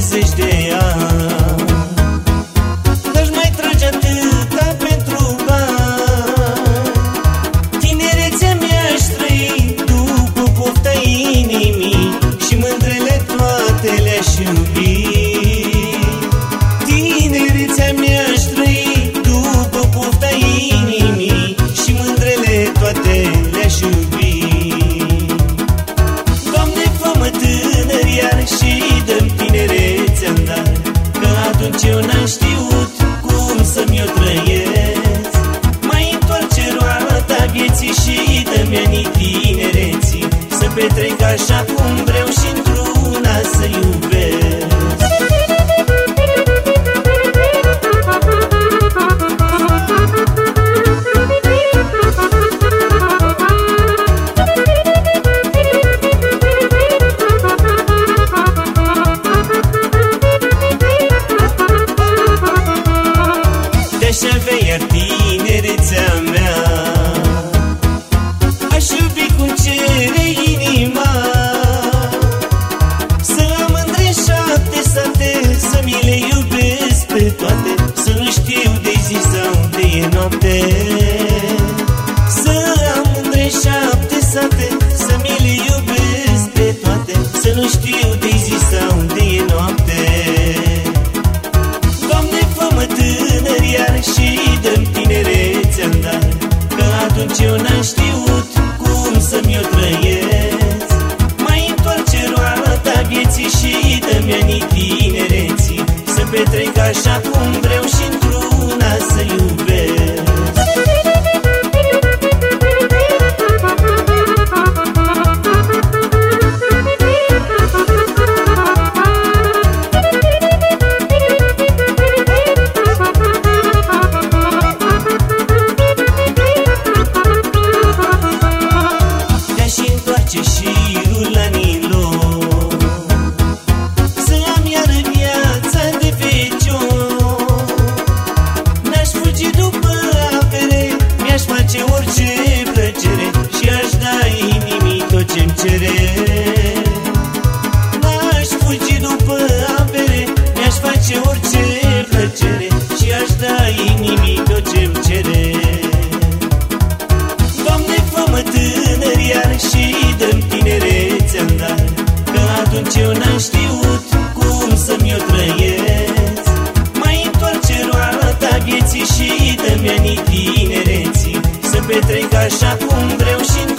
păzești de ea Că-și mai trage atâta pentru bani. Tinerețea mi-aș trăi după pofta inimii Și mândrele toate le-aș iubi. Tinerețea mi-aș trăi după pofta inimii Și mândrele toate le-aș iubi. Doamne, fă-mă tânăr iar și dă-mi timp ți-am dat Că atunci eu n-am știut cum să-mi o trăiesc. Mai întoarce roala ta vieții și dă-mi anii tinereții Să petrec așa cum vreau și într-una să iubesc. Să mi le iubesc pe toate Să nu știu de zi sau de e noapte. Să am între șapte sate Să mi le iubesc pe toate Să nu știu de zi sau de e noapte. Doamne, fă-mă tânăr iar și dă-mi tinerețea în dar Că atunci eu n-am șirul anilor Să am iară viața de fecior N-aș fugi după avere Mi-aș face orice plăcere Și aș da inimii tot ce-mi cere petrec așa cum vreau și